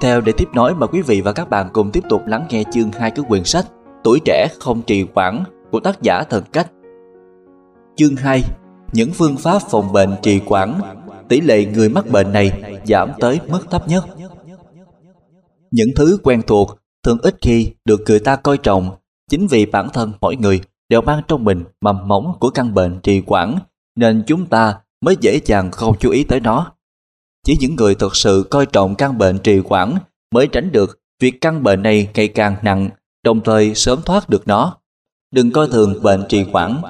Theo để tiếp nối mời quý vị và các bạn cùng tiếp tục lắng nghe chương 2 của quyển sách Tuổi trẻ không trì hoãn của tác giả Thần Cách. Chương 2 Những phương pháp phòng bệnh trì hoãn, Tỷ lệ người mắc bệnh này giảm tới mức thấp nhất. Những thứ quen thuộc thường ít khi được người ta coi trọng, chính vì bản thân mỗi người đều mang trong mình mầm móng của căn bệnh trì hoãn, nên chúng ta mới dễ dàng không chú ý tới nó. Chỉ những người thực sự coi trọng căn bệnh trì hoãn mới tránh được việc căn bệnh này ngày càng nặng, đồng thời sớm thoát được nó. Đừng coi thường bệnh trì hoãn.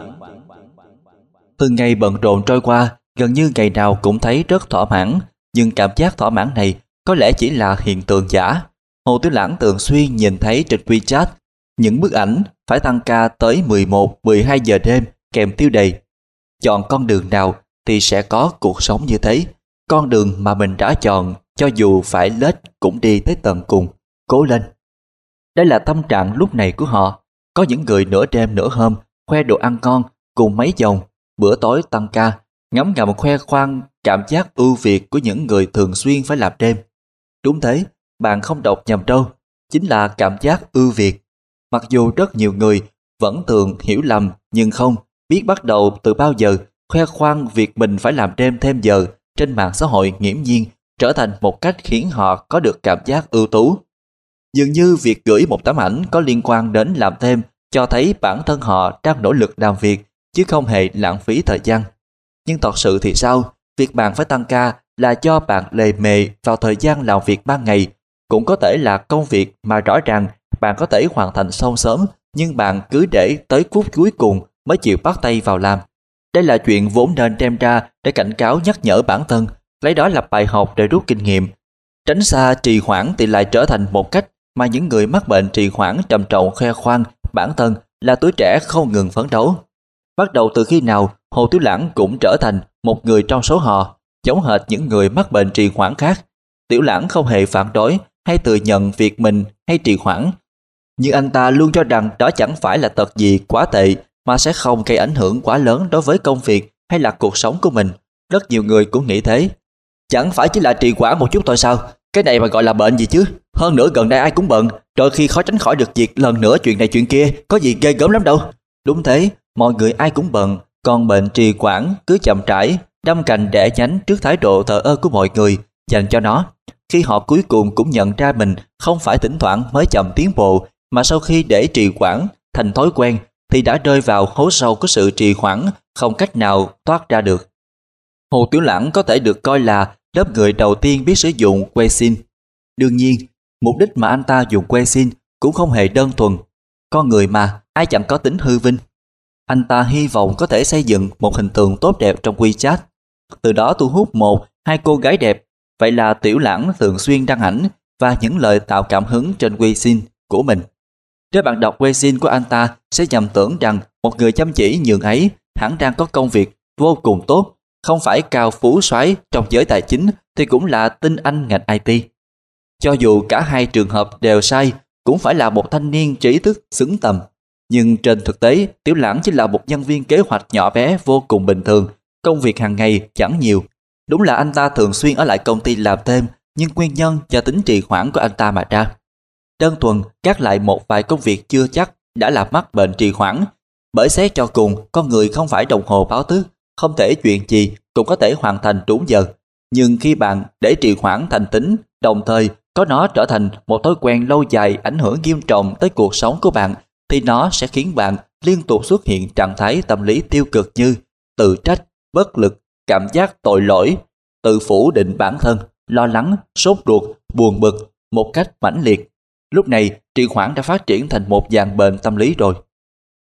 Từng ngày bận rộn trôi qua, gần như ngày nào cũng thấy rất thỏa mãn, nhưng cảm giác thỏa mãn này có lẽ chỉ là hiện tượng giả. Hồ Tiểu Lãng thường xuyên nhìn thấy trên WeChat những bức ảnh phải tăng ca tới 11-12 giờ đêm kèm tiêu đề. Chọn con đường nào thì sẽ có cuộc sống như thế. Con đường mà mình đã chọn cho dù phải lết cũng đi tới tận cùng. Cố lên. Đây là tâm trạng lúc này của họ. Có những người nửa đêm nửa hôm khoe đồ ăn ngon cùng mấy chồng bữa tối tăng ca ngắm ngầm khoe khoang cảm giác ưu việt của những người thường xuyên phải làm đêm. Đúng thế, bạn không đọc nhầm đâu, chính là cảm giác ưu việt. Mặc dù rất nhiều người vẫn thường hiểu lầm nhưng không biết bắt đầu từ bao giờ khoe khoang việc mình phải làm đêm thêm giờ trên mạng xã hội nghiễm nhiên trở thành một cách khiến họ có được cảm giác ưu tú. Dường như việc gửi một tấm ảnh có liên quan đến làm thêm cho thấy bản thân họ đang nỗ lực làm việc, chứ không hề lãng phí thời gian. Nhưng thật sự thì sao? Việc bạn phải tăng ca là do bạn lề mề vào thời gian làm việc ban ngày. Cũng có thể là công việc mà rõ ràng bạn có thể hoàn thành xong sớm, nhưng bạn cứ để tới phút cuối cùng mới chịu bắt tay vào làm. Đây là chuyện vốn nên đem ra để cảnh cáo nhắc nhở bản thân, lấy đó làm bài học để rút kinh nghiệm. Tránh xa trì hoãn thì lại trở thành một cách mà những người mắc bệnh trì hoãn trầm trọng khoe khoang bản thân là tuổi trẻ không ngừng phấn đấu. Bắt đầu từ khi nào Hồ Tiểu Lãng cũng trở thành một người trong số họ, giống hệt những người mắc bệnh trì hoãn khác. Tiểu Lãng không hề phản đối hay tự nhận việc mình hay trì hoãn. Nhưng anh ta luôn cho rằng đó chẳng phải là tật gì quá tệ mà sẽ không gây ảnh hưởng quá lớn đối với công việc hay là cuộc sống của mình. Rất nhiều người cũng nghĩ thế. Chẳng phải chỉ là trì hoãn một chút thôi sao? Cái này mà gọi là bệnh gì chứ? Hơn nữa gần đây ai cũng bận, đôi khi khó tránh khỏi được việc lần nữa chuyện này chuyện kia, có gì ghê gớm lắm đâu. Đúng thế, mọi người ai cũng bận, còn bệnh trì quản cứ chậm trải, đâm cành đẻ nhánh trước thái độ thờ ơ của mọi người dành cho nó. Khi họ cuối cùng cũng nhận ra mình không phải thỉnh thoảng mới chậm tiến bộ, mà sau khi để trì quản thành thói quen thì đã rơi vào hố sâu của sự trì hoãn không cách nào thoát ra được. Hồ Tiểu Lãng có thể được coi là lớp người đầu tiên biết sử dụng que xin. Đương nhiên, mục đích mà anh ta dùng que xin cũng không hề đơn thuần. Con người mà, ai chẳng có tính hư vinh. Anh ta hy vọng có thể xây dựng một hình tượng tốt đẹp trong WeChat, từ đó thu hút một, hai cô gái đẹp. Vậy là Tiểu Lãng thường xuyên đăng ảnh và những lời tạo cảm hứng trên WeChat của mình. Nếu bạn đọc WeChat của anh ta sẽ nhầm tưởng rằng một người chăm chỉ nhường ấy hẳn đang có công việc vô cùng tốt, không phải cao phú soái trong giới tài chính thì cũng là tinh anh ngành IT. Cho dù cả hai trường hợp đều sai, cũng phải là một thanh niên trí thức xứng tầm nhưng trên thực tế, Tiểu Lãng chỉ là một nhân viên kế hoạch nhỏ bé vô cùng bình thường, công việc hàng ngày chẳng nhiều. Đúng là anh ta thường xuyên ở lại công ty làm thêm, nhưng nguyên nhân do tính trì hoãn của anh ta mà ra. Đơn thuần gác lại một vài công việc chưa chắc đã làm mắc bệnh trì hoãn. Bởi xét cho cùng, con người không phải đồng hồ báo thức, không thể chuyện gì cũng có thể hoàn thành đúng giờ. Nhưng khi bạn để trì hoãn thành tính, đồng thời có nó trở thành một thói quen lâu dài ảnh hưởng nghiêm trọng tới cuộc sống của bạn thì nó sẽ khiến bạn liên tục xuất hiện trạng thái tâm lý tiêu cực như tự trách, bất lực, cảm giác tội lỗi, tự phủ định bản thân, lo lắng, sốt ruột, buồn bực một cách mãnh liệt. Lúc này, trì hoãn đã phát triển thành một dạng bệnh tâm lý rồi.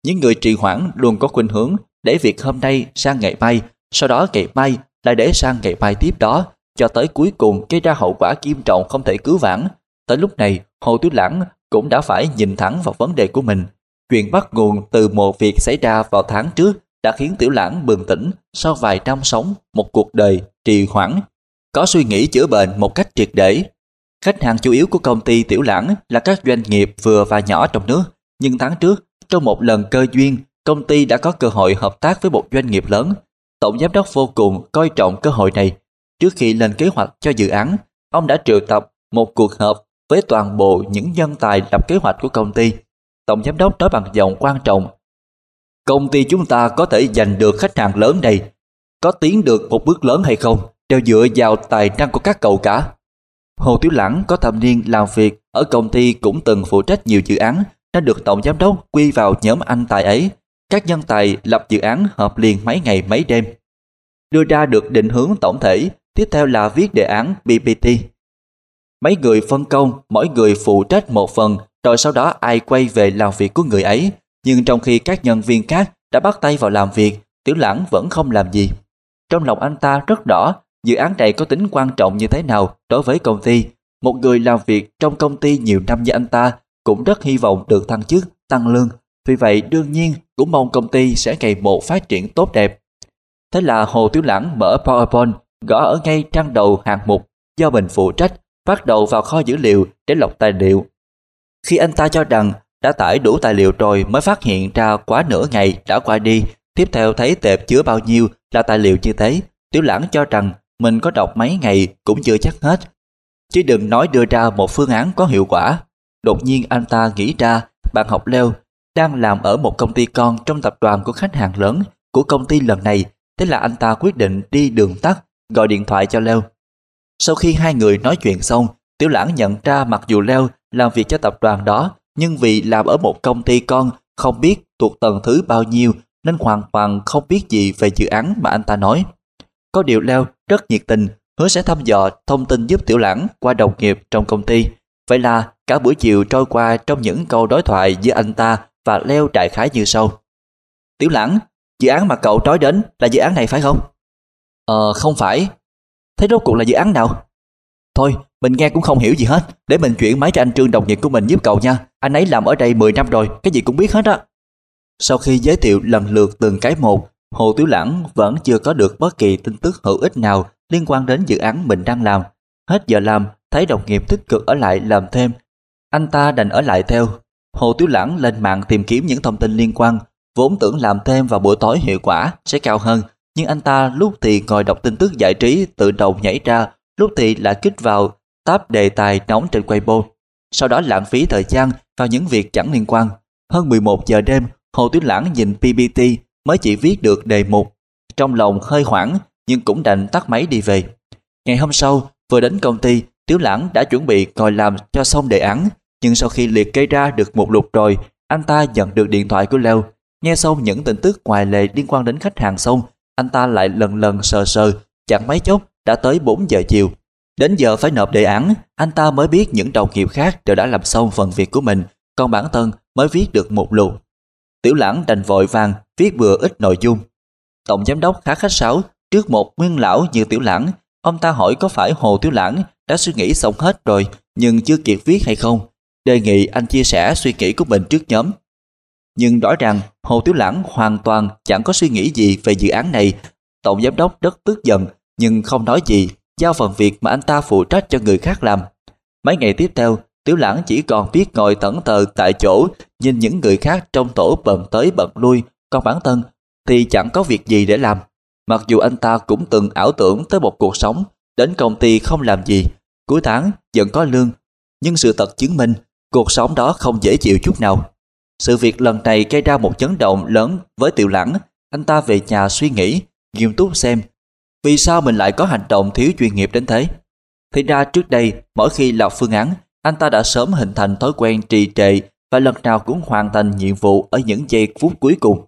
Những người trì hoãn luôn có khuynh hướng để việc hôm nay sang ngày mai, sau đó ngày mai lại để sang ngày mai tiếp đó, cho tới cuối cùng gây ra hậu quả nghiêm trọng không thể cứu vãn. Tới lúc này, Hồ Tiểu Lãng cũng đã phải nhìn thẳng vào vấn đề của mình Chuyện bắt nguồn từ một việc xảy ra vào tháng trước đã khiến Tiểu Lãng bừng tỉnh sau vài năm sống một cuộc đời trì hoãn, có suy nghĩ chữa bệnh một cách triệt để. Khách hàng chủ yếu của công ty Tiểu Lãng là các doanh nghiệp vừa và nhỏ trong nước, nhưng tháng trước, trong một lần cơ duyên, công ty đã có cơ hội hợp tác với một doanh nghiệp lớn. Tổng giám đốc vô cùng coi trọng cơ hội này. Trước khi lên kế hoạch cho dự án, ông đã triệu tập một cuộc họp với toàn bộ những nhân tài lập kế hoạch của công ty. Tổng giám đốc nói bằng giọng quan trọng. Công ty chúng ta có thể giành được khách hàng lớn này, có tiến được một bước lớn hay không, đều dựa vào tài năng của các cậu cả. Hồ Tiểu Lãng có thâm niên làm việc ở công ty cũng từng phụ trách nhiều dự án đã được tổng giám đốc quy vào nhóm anh tài ấy. Các nhân tài lập dự án hợp liền mấy ngày mấy đêm. Đưa ra được định hướng tổng thể, tiếp theo là viết đề án PPT. Mấy người phân công, mỗi người phụ trách một phần, rồi sau đó ai quay về làm việc của người ấy. Nhưng trong khi các nhân viên khác đã bắt tay vào làm việc, Tiểu Lãng vẫn không làm gì. Trong lòng anh ta rất rõ dự án này có tính quan trọng như thế nào đối với công ty. Một người làm việc trong công ty nhiều năm như anh ta cũng rất hy vọng được thăng chức, tăng lương. Vì vậy đương nhiên cũng mong công ty sẽ ngày một phát triển tốt đẹp. Thế là Hồ Tiểu Lãng mở PowerPoint, gõ ở ngay trang đầu hạng mục do mình phụ trách, bắt đầu vào kho dữ liệu để lọc tài liệu. Khi anh ta cho rằng đã tải đủ tài liệu rồi mới phát hiện ra quá nửa ngày đã qua đi, tiếp theo thấy tệp chứa bao nhiêu là tài liệu như thế, Tiểu Lãng cho rằng mình có đọc mấy ngày cũng chưa chắc hết. Chứ đừng nói đưa ra một phương án có hiệu quả. Đột nhiên anh ta nghĩ ra bạn học Leo đang làm ở một công ty con trong tập đoàn của khách hàng lớn của công ty lần này. Thế là anh ta quyết định đi đường tắt, gọi điện thoại cho Leo. Sau khi hai người nói chuyện xong, Tiểu Lãng nhận ra mặc dù Leo làm việc cho tập đoàn đó, nhưng vì làm ở một công ty con không biết thuộc tầng thứ bao nhiêu nên hoàn toàn không biết gì về dự án mà anh ta nói. Có điều Leo rất nhiệt tình, hứa sẽ thăm dò thông tin giúp Tiểu Lãng qua đồng nghiệp trong công ty. Vậy là cả buổi chiều trôi qua trong những câu đối thoại giữa anh ta và Leo đại khái như sau. Tiểu Lãng, dự án mà cậu nói đến là dự án này phải không? Ờ, không phải. Thế rốt cuộc là dự án nào? Thôi, mình nghe cũng không hiểu gì hết. Để mình chuyển máy cho anh Trương đồng nghiệp của mình giúp cậu nha. Anh ấy làm ở đây 10 năm rồi, cái gì cũng biết hết á. Sau khi giới thiệu lần lượt từng cái một, Hồ Tiểu Lãng vẫn chưa có được bất kỳ tin tức hữu ích nào liên quan đến dự án mình đang làm. Hết giờ làm, thấy đồng nghiệp tích cực ở lại làm thêm. Anh ta đành ở lại theo. Hồ Tiểu Lãng lên mạng tìm kiếm những thông tin liên quan, vốn tưởng làm thêm vào buổi tối hiệu quả sẽ cao hơn. Nhưng anh ta lúc thì ngồi đọc tin tức giải trí tự đầu nhảy ra, lúc thì lại kích vào tab đề tài nóng trên Weibo. Sau đó lãng phí thời gian vào những việc chẳng liên quan. Hơn 11 giờ đêm, Hồ Tiểu Lãng nhìn PPT mới chỉ viết được đề mục. Trong lòng hơi hoảng nhưng cũng đành tắt máy đi về. Ngày hôm sau, vừa đến công ty, Tiếu Lãng đã chuẩn bị ngồi làm cho xong đề án. Nhưng sau khi liệt kê ra được một lục rồi, anh ta nhận được điện thoại của Leo. Nghe xong những tin tức ngoài lề liên quan đến khách hàng xong, anh ta lại lần lần sờ sờ, chẳng mấy chốc đã tới 4 giờ chiều. Đến giờ phải nộp đề án, anh ta mới biết những đồng nghiệp khác đều đã làm xong phần việc của mình, còn bản thân mới viết được một lục. Tiểu lãng đành vội vàng viết bừa ít nội dung. Tổng giám đốc khá khách sáo trước một nguyên lão như Tiểu lãng. Ông ta hỏi có phải Hồ Tiểu lãng đã suy nghĩ xong hết rồi nhưng chưa kịp viết hay không. Đề nghị anh chia sẻ suy nghĩ của mình trước nhóm. Nhưng rõ ràng Hồ Tiểu lãng hoàn toàn chẳng có suy nghĩ gì về dự án này. Tổng giám đốc rất tức giận nhưng không nói gì, giao phần việc mà anh ta phụ trách cho người khác làm. Mấy ngày tiếp theo, Tiểu lãng chỉ còn biết ngồi tẩn tờ tại chỗ, nhìn những người khác trong tổ bận tới bận lui, còn bản thân thì chẳng có việc gì để làm. Mặc dù anh ta cũng từng ảo tưởng tới một cuộc sống, đến công ty không làm gì, cuối tháng vẫn có lương. Nhưng sự thật chứng minh, cuộc sống đó không dễ chịu chút nào. Sự việc lần này gây ra một chấn động lớn với tiểu lãng. Anh ta về nhà suy nghĩ, nghiêm túc xem vì sao mình lại có hành động thiếu chuyên nghiệp đến thế. Thì ra trước đây, mỗi khi lập phương án, anh ta đã sớm hình thành thói quen trì trệ và lần nào cũng hoàn thành nhiệm vụ ở những giây phút cuối cùng.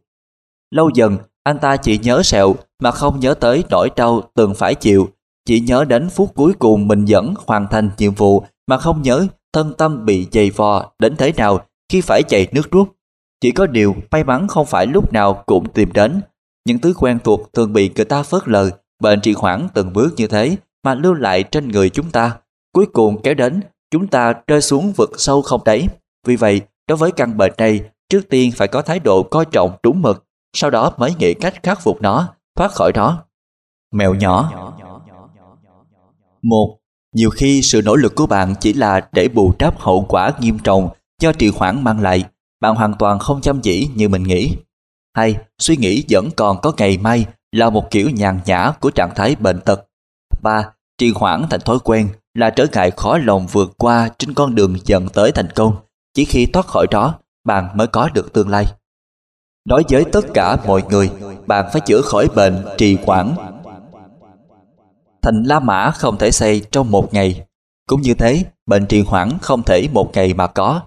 Lâu dần, anh ta chỉ nhớ sẹo mà không nhớ tới nỗi đau từng phải chịu, chỉ nhớ đến phút cuối cùng mình vẫn hoàn thành nhiệm vụ mà không nhớ thân tâm bị dày vò đến thế nào khi phải chạy nước rút. Chỉ có điều may mắn không phải lúc nào cũng tìm đến. Những thứ quen thuộc thường bị người ta phớt lờ, bệnh trì hoãn từng bước như thế mà lưu lại trên người chúng ta. Cuối cùng kéo đến chúng ta rơi xuống vực sâu không đáy. Vì vậy, đối với căn bệnh này, trước tiên phải có thái độ coi trọng đúng mực, sau đó mới nghĩ cách khắc phục nó, thoát khỏi nó. Mèo nhỏ một Nhiều khi sự nỗ lực của bạn chỉ là để bù đắp hậu quả nghiêm trọng do trì hoãn mang lại. Bạn hoàn toàn không chăm chỉ như mình nghĩ. Hay, suy nghĩ vẫn còn có ngày mai là một kiểu nhàn nhã của trạng thái bệnh tật. ba Trì hoãn thành thói quen là trở ngại khó lòng vượt qua trên con đường dẫn tới thành công. Chỉ khi thoát khỏi đó, bạn mới có được tương lai. Đối với tất cả mọi người, bạn phải chữa khỏi bệnh trì hoãn. Thành La Mã không thể xây trong một ngày. Cũng như thế, bệnh trì hoãn không thể một ngày mà có.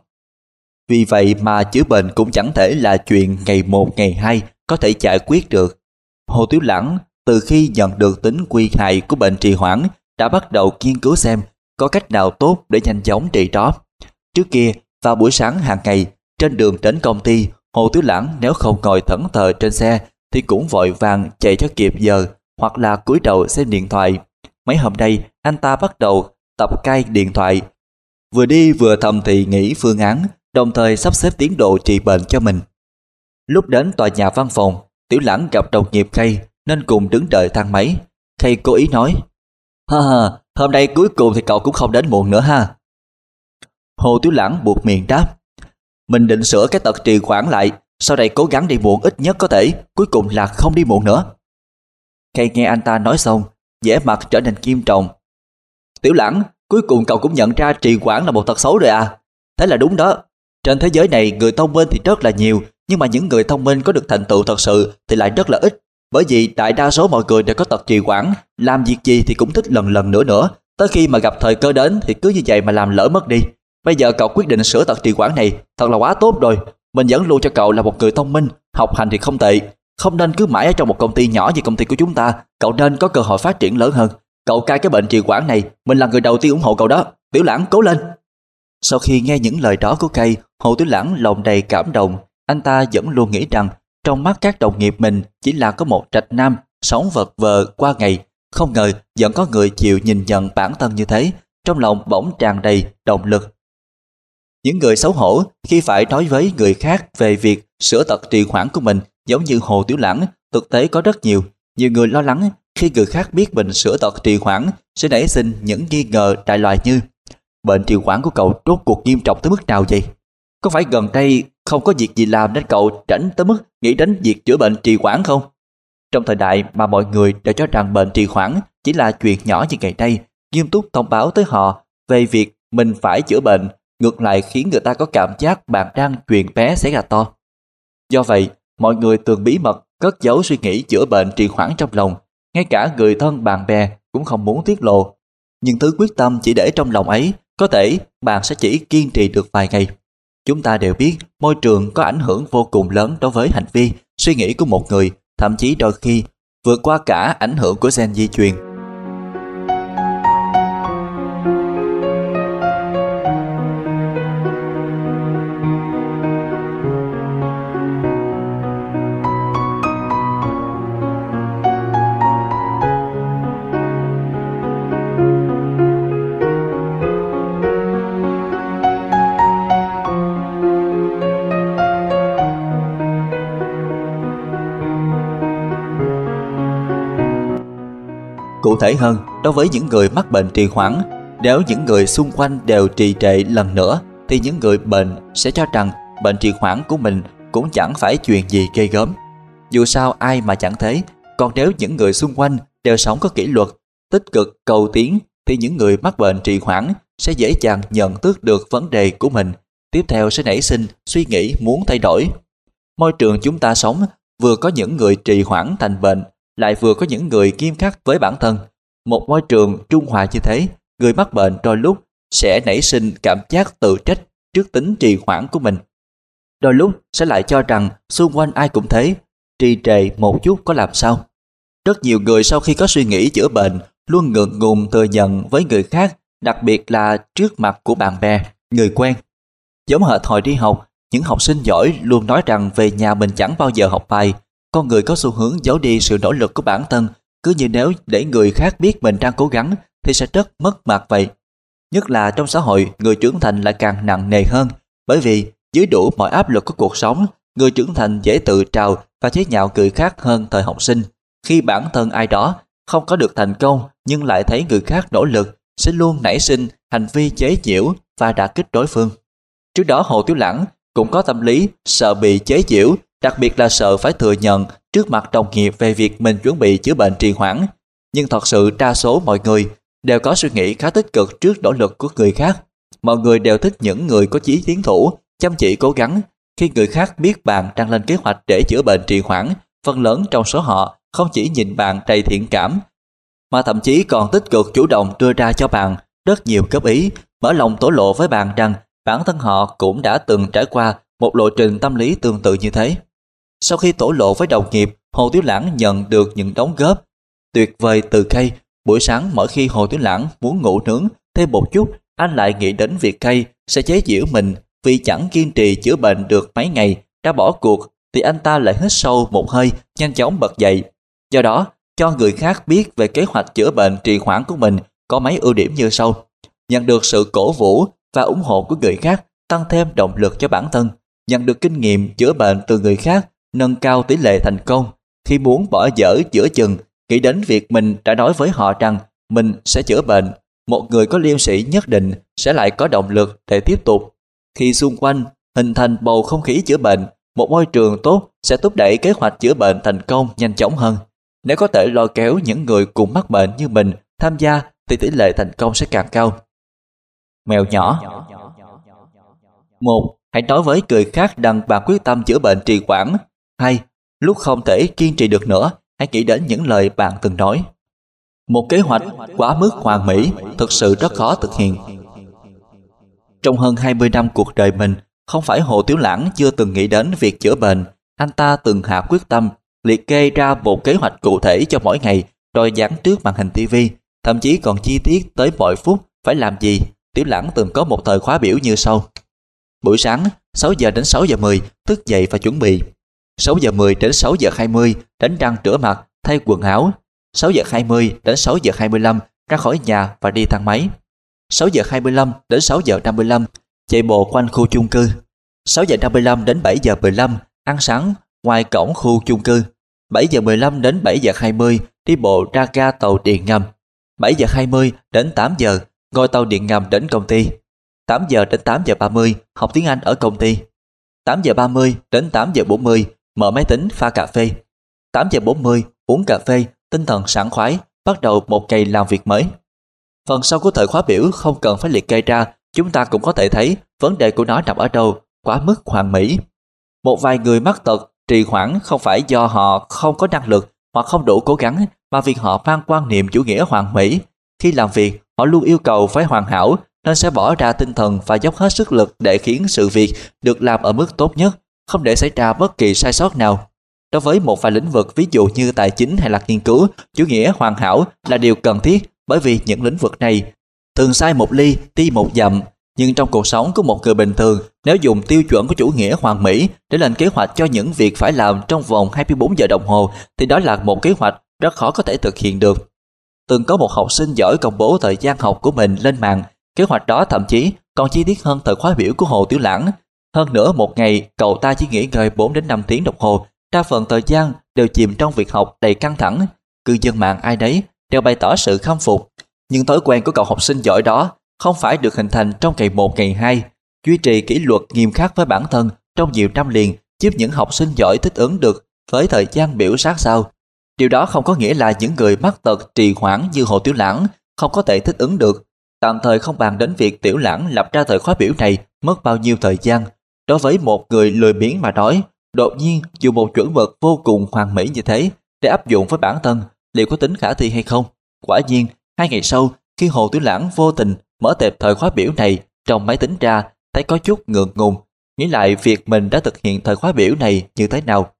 Vì vậy mà chữa bệnh cũng chẳng thể là chuyện ngày một ngày hai có thể giải quyết được. Hồ Tiểu Lãng từ khi nhận được tính quy hại của bệnh trì hoãn đã bắt đầu nghiên cứu xem có cách nào tốt để nhanh chóng trị đó. Trước kia, vào buổi sáng hàng ngày, trên đường đến công ty, Hồ Tiểu Lãng nếu không ngồi thẫn thờ trên xe thì cũng vội vàng chạy cho kịp giờ hoặc là cúi đầu xem điện thoại. Mấy hôm nay, anh ta bắt đầu tập cai điện thoại. Vừa đi vừa thầm thì nghĩ phương án, đồng thời sắp xếp tiến độ trị bệnh cho mình. Lúc đến tòa nhà văn phòng, Tiểu Lãng gặp đồng nghiệp Khay nên cùng đứng đợi thang máy. Khay cố ý nói, Ha ha, hôm nay cuối cùng thì cậu cũng không đến muộn nữa ha. Hồ Tiểu Lãng buộc miệng đáp, mình định sửa cái tật trì khoản lại, sau này cố gắng đi muộn ít nhất có thể, cuối cùng là không đi muộn nữa. Khi nghe anh ta nói xong, vẻ mặt trở nên nghiêm trọng. Tiểu Lãng, cuối cùng cậu cũng nhận ra trì quản là một tật xấu rồi à? Thế là đúng đó. Trên thế giới này người thông minh thì rất là nhiều, nhưng mà những người thông minh có được thành tựu thật sự thì lại rất là ít. Bởi vì đại đa số mọi người đều có tật trì quản, làm việc gì thì cũng thích lần lần nữa nữa. Tới khi mà gặp thời cơ đến thì cứ như vậy mà làm lỡ mất đi. Bây giờ cậu quyết định sửa tật trì quản này, thật là quá tốt rồi. Mình vẫn luôn cho cậu là một người thông minh, học hành thì không tệ. Không nên cứ mãi ở trong một công ty nhỏ như công ty của chúng ta, cậu nên có cơ hội phát triển lớn hơn. Cậu cai cái bệnh trì quản này, mình là người đầu tiên ủng hộ cậu đó. Tiểu lãng cố lên. Sau khi nghe những lời đó của cây, Hồ Tiểu Lãng lòng đầy cảm động, anh ta vẫn luôn nghĩ rằng trong mắt các đồng nghiệp mình chỉ là có một trạch nam sống vật vờ qua ngày. Không ngờ vẫn có người chịu nhìn nhận bản thân như thế, trong lòng bỗng tràn đầy động lực. Những người xấu hổ khi phải nói với người khác về việc sửa tật trì hoãn của mình giống như Hồ Tiểu Lãng, thực tế có rất nhiều. Nhiều người lo lắng khi người khác biết mình sửa tật trì hoãn sẽ nảy sinh những nghi ngờ đại loại như bệnh trì hoãn của cậu rốt cuộc nghiêm trọng tới mức nào vậy? Có phải gần đây không có việc gì làm nên cậu tránh tới mức nghĩ đến việc chữa bệnh trì hoãn không? Trong thời đại mà mọi người đều cho rằng bệnh trì hoãn chỉ là chuyện nhỏ như ngày nay, nghiêm túc thông báo tới họ về việc mình phải chữa bệnh, ngược lại khiến người ta có cảm giác bạn đang truyền bé sẽ gà to. Do vậy, mọi người thường bí mật cất giấu suy nghĩ chữa bệnh trì hoãn trong lòng, ngay cả người thân bạn bè cũng không muốn tiết lộ. Nhưng thứ quyết tâm chỉ để trong lòng ấy, có thể bạn sẽ chỉ kiên trì được vài ngày. Chúng ta đều biết môi trường có ảnh hưởng vô cùng lớn đối với hành vi, suy nghĩ của một người, thậm chí đôi khi vượt qua cả ảnh hưởng của gen di truyền. Thể hơn, đối với những người mắc bệnh trì hoãn, nếu những người xung quanh đều trì trệ lần nữa thì những người bệnh sẽ cho rằng bệnh trì hoãn của mình cũng chẳng phải chuyện gì ghê gớm. Dù sao ai mà chẳng thế, còn nếu những người xung quanh đều sống có kỷ luật, tích cực cầu tiến thì những người mắc bệnh trì hoãn sẽ dễ dàng nhận thức được vấn đề của mình, tiếp theo sẽ nảy sinh suy nghĩ muốn thay đổi. Môi trường chúng ta sống vừa có những người trì hoãn thành bệnh lại vừa có những người nghiêm khắc với bản thân. Một môi trường trung hòa như thế, người mắc bệnh đôi lúc sẽ nảy sinh cảm giác tự trách trước tính trì hoãn của mình. Đôi lúc sẽ lại cho rằng xung quanh ai cũng thế, trì trệ một chút có làm sao. Rất nhiều người sau khi có suy nghĩ chữa bệnh luôn ngượng ngùng thừa nhận với người khác, đặc biệt là trước mặt của bạn bè, người quen. Giống hệt hồi đi học, những học sinh giỏi luôn nói rằng về nhà mình chẳng bao giờ học bài, con người có xu hướng giấu đi sự nỗ lực của bản thân, cứ như nếu để người khác biết mình đang cố gắng thì sẽ rất mất mặt vậy. Nhất là trong xã hội, người trưởng thành lại càng nặng nề hơn, bởi vì dưới đủ mọi áp lực của cuộc sống, người trưởng thành dễ tự trào và chế nhạo người khác hơn thời học sinh. Khi bản thân ai đó không có được thành công nhưng lại thấy người khác nỗ lực sẽ luôn nảy sinh hành vi chế giễu và đả kích đối phương. Trước đó Hồ Tiểu Lãng cũng có tâm lý sợ bị chế giễu đặc biệt là sợ phải thừa nhận trước mặt đồng nghiệp về việc mình chuẩn bị chữa bệnh trì hoãn. Nhưng thật sự đa số mọi người đều có suy nghĩ khá tích cực trước nỗ lực của người khác. Mọi người đều thích những người có chí tiến thủ, chăm chỉ cố gắng. Khi người khác biết bạn đang lên kế hoạch để chữa bệnh trì hoãn, phần lớn trong số họ không chỉ nhìn bạn đầy thiện cảm, mà thậm chí còn tích cực chủ động đưa ra cho bạn rất nhiều góp ý, mở lòng tổ lộ với bạn rằng bản thân họ cũng đã từng trải qua một lộ trình tâm lý tương tự như thế. Sau khi tổ lộ với đồng nghiệp, Hồ Tiểu Lãng nhận được những đóng góp tuyệt vời từ cây. Buổi sáng mỗi khi Hồ Tiểu Lãng muốn ngủ nướng thêm một chút, anh lại nghĩ đến việc cây sẽ chế giễu mình vì chẳng kiên trì chữa bệnh được mấy ngày, đã bỏ cuộc thì anh ta lại hít sâu một hơi, nhanh chóng bật dậy. Do đó, cho người khác biết về kế hoạch chữa bệnh trì hoãn của mình có mấy ưu điểm như sau. Nhận được sự cổ vũ và ủng hộ của người khác, tăng thêm động lực cho bản thân. Nhận được kinh nghiệm chữa bệnh từ người khác, nâng cao tỷ lệ thành công. Khi muốn bỏ dở giữa chừng, nghĩ đến việc mình đã nói với họ rằng mình sẽ chữa bệnh. Một người có liêm sĩ nhất định sẽ lại có động lực để tiếp tục. Khi xung quanh hình thành bầu không khí chữa bệnh, một môi trường tốt sẽ thúc đẩy kế hoạch chữa bệnh thành công nhanh chóng hơn. Nếu có thể lôi kéo những người cùng mắc bệnh như mình tham gia thì tỷ lệ thành công sẽ càng cao. Mèo nhỏ một Hãy nói với người khác rằng bạn quyết tâm chữa bệnh trì quản hai Lúc không thể kiên trì được nữa, hãy nghĩ đến những lời bạn từng nói. Một kế hoạch quá mức hoàn mỹ thực sự rất khó thực hiện. Trong hơn 20 năm cuộc đời mình, không phải Hồ Tiểu Lãng chưa từng nghĩ đến việc chữa bệnh, anh ta từng hạ quyết tâm liệt kê ra một kế hoạch cụ thể cho mỗi ngày rồi dán trước màn hình TV, thậm chí còn chi tiết tới mỗi phút phải làm gì. Tiểu Lãng từng có một thời khóa biểu như sau. Buổi sáng 6 giờ đến 6 giờ 10 thức dậy và chuẩn bị. 6 giờ 10 đến 6 giờ 20 đánh răng rửa mặt, thay quần áo. 6 giờ 20 đến 6 giờ 25 ra khỏi nhà và đi thang máy. 6 giờ 25 đến 6 giờ 55 chạy bộ quanh khu chung cư. 6 giờ 55 đến 7 giờ 15 ăn sáng ngoài cổng khu chung cư. 7 giờ 15 đến 7 giờ 20 đi bộ ra ga tàu điện ngầm. 7 giờ 20 đến 8 giờ ngồi tàu điện ngầm đến công ty. 8 giờ đến 8 giờ 30 học tiếng Anh ở công ty. 8 giờ 30 đến 8 giờ 40 mở máy tính pha cà phê. 8 giờ 40 uống cà phê, tinh thần sảng khoái, bắt đầu một ngày làm việc mới. Phần sau của thời khóa biểu không cần phải liệt kê ra, chúng ta cũng có thể thấy vấn đề của nó nằm ở đâu, quá mức hoàn mỹ. Một vài người mắc tật trì hoãn không phải do họ không có năng lực hoặc không đủ cố gắng, mà vì họ mang quan niệm chủ nghĩa hoàn mỹ. Khi làm việc, họ luôn yêu cầu phải hoàn hảo, nên sẽ bỏ ra tinh thần và dốc hết sức lực để khiến sự việc được làm ở mức tốt nhất, không để xảy ra bất kỳ sai sót nào. Đối với một vài lĩnh vực ví dụ như tài chính hay là nghiên cứu, chủ nghĩa hoàn hảo là điều cần thiết bởi vì những lĩnh vực này thường sai một ly, ti một dặm. Nhưng trong cuộc sống của một người bình thường, nếu dùng tiêu chuẩn của chủ nghĩa hoàn mỹ để lên kế hoạch cho những việc phải làm trong vòng 24 giờ đồng hồ, thì đó là một kế hoạch rất khó có thể thực hiện được. Từng có một học sinh giỏi công bố thời gian học của mình lên mạng, kế hoạch đó thậm chí còn chi tiết hơn thời khóa biểu của Hồ Tiểu Lãng. Hơn nữa một ngày, cậu ta chỉ nghỉ ngơi 4 đến 5 tiếng đồng hồ, đa phần thời gian đều chìm trong việc học đầy căng thẳng. Cư dân mạng ai đấy đều bày tỏ sự khâm phục. Nhưng thói quen của cậu học sinh giỏi đó không phải được hình thành trong ngày một ngày hai. Duy trì kỷ luật nghiêm khắc với bản thân trong nhiều năm liền giúp những học sinh giỏi thích ứng được với thời gian biểu sát sao. Điều đó không có nghĩa là những người mắc tật trì hoãn như Hồ Tiểu Lãng không có thể thích ứng được. Tạm thời không bàn đến việc Tiểu Lãng lập ra thời khóa biểu này mất bao nhiêu thời gian. Đối với một người lười biếng mà nói, đột nhiên dùng một chuẩn mực vô cùng hoàn mỹ như thế để áp dụng với bản thân liệu có tính khả thi hay không? Quả nhiên, hai ngày sau, khi Hồ Tiểu Lãng vô tình mở tệp thời khóa biểu này trong máy tính ra, thấy có chút ngượng ngùng, nghĩ lại việc mình đã thực hiện thời khóa biểu này như thế nào.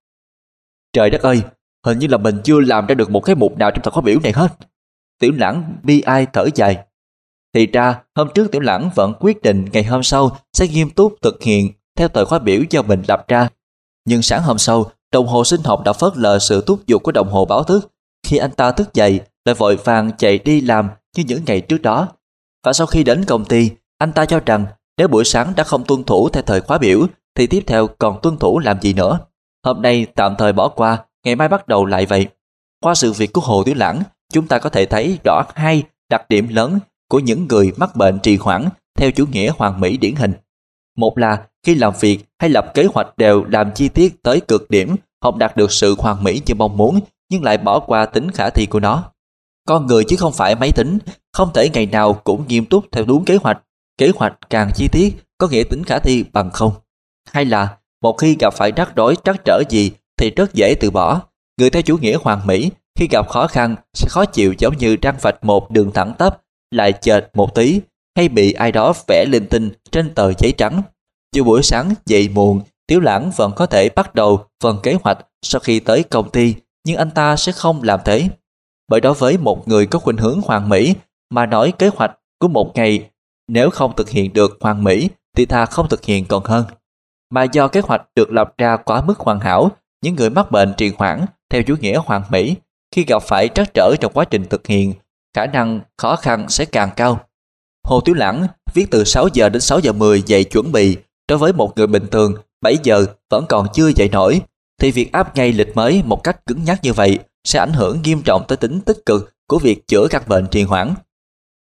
Trời đất ơi, hình như là mình chưa làm ra được một cái mục nào trong thời khóa biểu này hết. Tiểu Lãng bi ai thở dài. Thì ra, hôm trước Tiểu Lãng vẫn quyết định ngày hôm sau sẽ nghiêm túc thực hiện theo thời khóa biểu do mình lập ra. Nhưng sáng hôm sau, đồng hồ sinh học đã phớt lờ sự thúc giục của đồng hồ báo thức. Khi anh ta thức dậy, lại vội vàng chạy đi làm như những ngày trước đó. Và sau khi đến công ty, anh ta cho rằng nếu buổi sáng đã không tuân thủ theo thời khóa biểu, thì tiếp theo còn tuân thủ làm gì nữa. Hôm nay tạm thời bỏ qua, ngày mai bắt đầu lại vậy. Qua sự việc của Hồ Tiểu Lãng, chúng ta có thể thấy rõ hai đặc điểm lớn của những người mắc bệnh trì hoãn theo chủ nghĩa hoàn mỹ điển hình. Một là khi làm việc hay lập kế hoạch đều làm chi tiết tới cực điểm, không đạt được sự hoàn mỹ như mong muốn nhưng lại bỏ qua tính khả thi của nó. Con người chứ không phải máy tính, không thể ngày nào cũng nghiêm túc theo đúng kế hoạch. Kế hoạch càng chi tiết có nghĩa tính khả thi bằng không. Hay là một khi gặp phải rắc rối trắc trở gì thì rất dễ từ bỏ. Người theo chủ nghĩa hoàn mỹ khi gặp khó khăn sẽ khó chịu giống như răng vạch một đường thẳng tắp lại chệch một tí hay bị ai đó vẽ linh tinh trên tờ giấy trắng. Dù buổi sáng dậy muộn, Tiếu Lãng vẫn có thể bắt đầu phần kế hoạch sau khi tới công ty, nhưng anh ta sẽ không làm thế. Bởi đối với một người có khuynh hướng hoàn mỹ mà nói kế hoạch của một ngày nếu không thực hiện được hoàn mỹ thì thà không thực hiện còn hơn. Mà do kế hoạch được lập ra quá mức hoàn hảo, những người mắc bệnh trì hoãn theo chủ nghĩa hoàn mỹ khi gặp phải trắc trở trong quá trình thực hiện, khả năng khó khăn sẽ càng cao. Hồ Tiểu Lãng viết từ 6 giờ đến 6 giờ 10 dậy chuẩn bị, đối với một người bình thường 7 giờ vẫn còn chưa dậy nổi, thì việc áp ngay lịch mới một cách cứng nhắc như vậy sẽ ảnh hưởng nghiêm trọng tới tính tích cực của việc chữa các bệnh trì hoãn.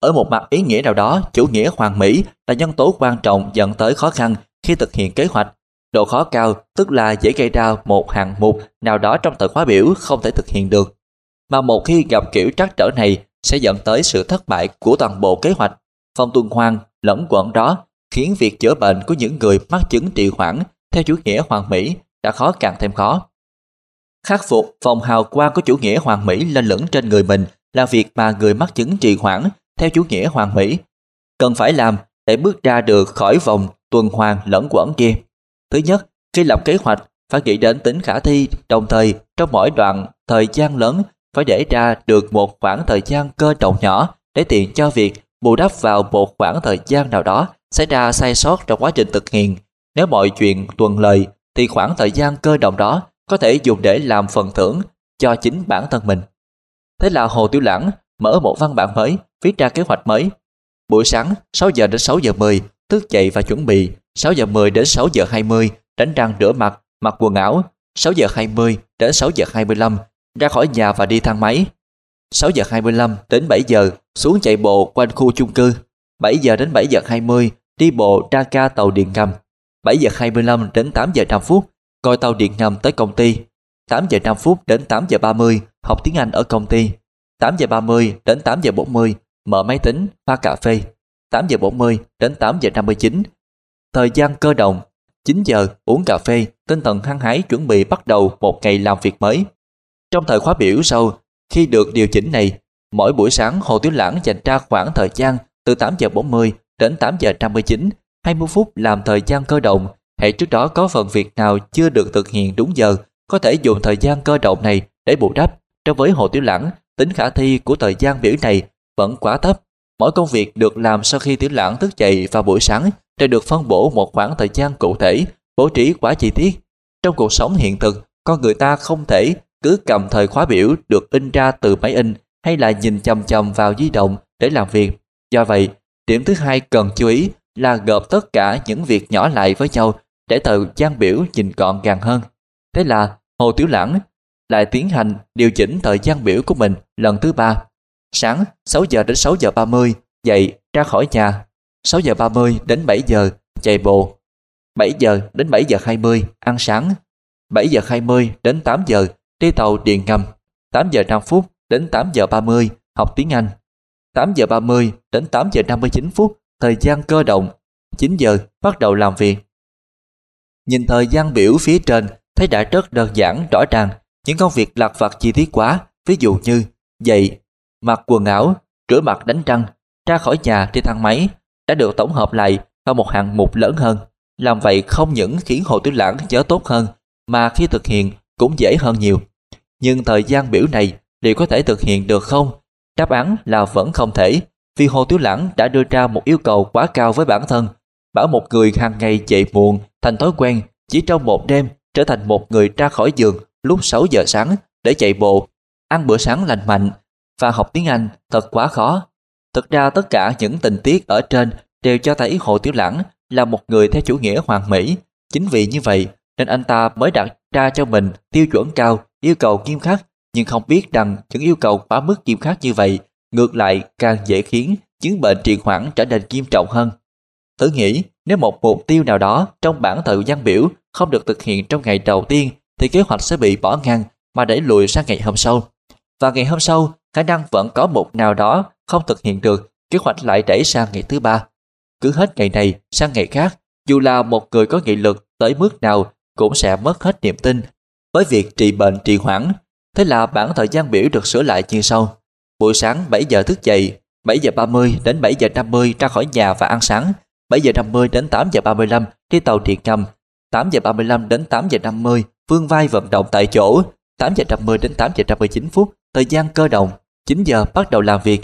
Ở một mặt ý nghĩa nào đó, chủ nghĩa hoàn mỹ là nhân tố quan trọng dẫn tới khó khăn khi thực hiện kế hoạch. Độ khó cao tức là dễ gây ra một hạng mục nào đó trong tờ khóa biểu không thể thực hiện được. Mà một khi gặp kiểu trắc trở này sẽ dẫn tới sự thất bại của toàn bộ kế hoạch. Phong tuần hoàn lẫn quẩn đó khiến việc chữa bệnh của những người mắc chứng trì hoãn theo chủ nghĩa hoàn mỹ đã khó càng thêm khó. Khắc phục vòng hào quang của chủ nghĩa hoàn mỹ lên lửng trên người mình là việc mà người mắc chứng trì hoãn theo chủ nghĩa hoàn mỹ cần phải làm để bước ra được khỏi vòng tuần hoàn lẫn quẩn kia. Thứ nhất, khi lập kế hoạch phải nghĩ đến tính khả thi, đồng thời trong mỗi đoạn thời gian lớn phải để ra được một khoảng thời gian cơ động nhỏ để tiện cho việc bù đắp vào một khoảng thời gian nào đó xảy ra sai sót trong quá trình thực hiện. Nếu mọi chuyện tuần lời thì khoảng thời gian cơ động đó có thể dùng để làm phần thưởng cho chính bản thân mình. Thế là Hồ Tiểu Lãng mở một văn bản mới, viết ra kế hoạch mới. Buổi sáng 6 giờ đến 6 giờ 10 thức dậy và chuẩn bị, 6 giờ 10 đến 6 giờ 20 đánh răng rửa mặt, mặc quần áo, 6 giờ 20 đến 6 giờ 25 ra khỏi nhà và đi thang máy. 6 giờ 25 đến 7 giờ xuống chạy bộ quanh khu chung cư. 7 giờ đến 7 giờ 20 đi bộ ra ga tàu điện ngầm. 7 giờ 25 đến 8 giờ 5 phút coi tàu điện ngầm tới công ty. 8 giờ 5 phút đến 8 giờ 30 học tiếng Anh ở công ty. 8 giờ 30 đến 8 giờ 40 mở máy tính, pha cà phê. 8 giờ 40 đến 8 giờ 59 thời gian cơ động. 9 giờ uống cà phê, tinh thần hăng hái chuẩn bị bắt đầu một ngày làm việc mới. Trong thời khóa biểu sau, khi được điều chỉnh này, mỗi buổi sáng Hồ Tiểu Lãng dành ra khoảng thời gian từ 8 giờ 40 đến 8 giờ 59, 20 phút làm thời gian cơ động. Hệ trước đó có phần việc nào chưa được thực hiện đúng giờ, có thể dùng thời gian cơ động này để bù đắp. Trong với Hồ Tiểu Lãng, tính khả thi của thời gian biểu này vẫn quá thấp. Mỗi công việc được làm sau khi Tiểu Lãng thức dậy vào buổi sáng đều được phân bổ một khoảng thời gian cụ thể, bố trí quá chi tiết. Trong cuộc sống hiện thực, con người ta không thể cứ cầm thời khóa biểu được in ra từ máy in hay là nhìn chầm chầm vào di động để làm việc. Do vậy, điểm thứ hai cần chú ý là gộp tất cả những việc nhỏ lại với nhau để thời gian biểu nhìn gọn gàng hơn. Thế là Hồ Tiểu Lãng lại tiến hành điều chỉnh thời gian biểu của mình lần thứ ba. Sáng 6 giờ đến 6 giờ 30 dậy ra khỏi nhà. 6 giờ 30 đến 7 giờ chạy bộ. 7 giờ đến 7 giờ 20 ăn sáng. 7 giờ 20 đến 8 giờ đi tàu điện ngầm 8 giờ 5 phút đến 8 giờ 30 học tiếng Anh. 8 giờ 30 đến 8 giờ 59 phút, thời gian cơ động 9 giờ bắt đầu làm việc. Nhìn thời gian biểu phía trên, thấy đã rất đơn giản, rõ ràng. Những công việc lặt vặt chi tiết quá, ví dụ như dậy mặc quần áo, rửa mặt đánh răng, ra khỏi nhà đi thang máy, đã được tổng hợp lại vào một hạng mục lớn hơn. Làm vậy không những khiến Hồ Tiểu Lãng nhớ tốt hơn, mà khi thực hiện cũng dễ hơn nhiều nhưng thời gian biểu này liệu có thể thực hiện được không? Đáp án là vẫn không thể, vì Hồ Tiểu Lãng đã đưa ra một yêu cầu quá cao với bản thân, bảo một người hàng ngày dậy muộn thành thói quen, chỉ trong một đêm trở thành một người ra khỏi giường lúc 6 giờ sáng để chạy bộ, ăn bữa sáng lành mạnh và học tiếng Anh thật quá khó. Thực ra tất cả những tình tiết ở trên đều cho thấy Hồ Tiểu Lãng là một người theo chủ nghĩa hoàn mỹ. Chính vì như vậy nên anh ta mới đặt ra cho mình tiêu chuẩn cao yêu cầu nghiêm khắc nhưng không biết rằng những yêu cầu quá mức nghiêm khắc như vậy ngược lại càng dễ khiến chứng bệnh trì hoãn trở nên nghiêm trọng hơn. Thử nghĩ nếu một mục tiêu nào đó trong bản thời gian biểu không được thực hiện trong ngày đầu tiên thì kế hoạch sẽ bị bỏ ngang mà để lùi sang ngày hôm sau. Và ngày hôm sau khả năng vẫn có một nào đó không thực hiện được, kế hoạch lại đẩy sang ngày thứ ba. Cứ hết ngày này sang ngày khác, dù là một người có nghị lực tới mức nào cũng sẽ mất hết niềm tin với việc trị bệnh trì hoãn. Thế là bản thời gian biểu được sửa lại như sau. Buổi sáng 7 giờ thức dậy, 7 giờ 30 đến 7 giờ 50 ra khỏi nhà và ăn sáng, 7 giờ 50 đến 8 giờ 35 đi tàu điện ngầm, 8 giờ 35 đến 8 giờ 50 vương vai vận động tại chỗ, 8 giờ 50 đến 8 giờ 59 phút thời gian cơ động, 9 giờ bắt đầu làm việc.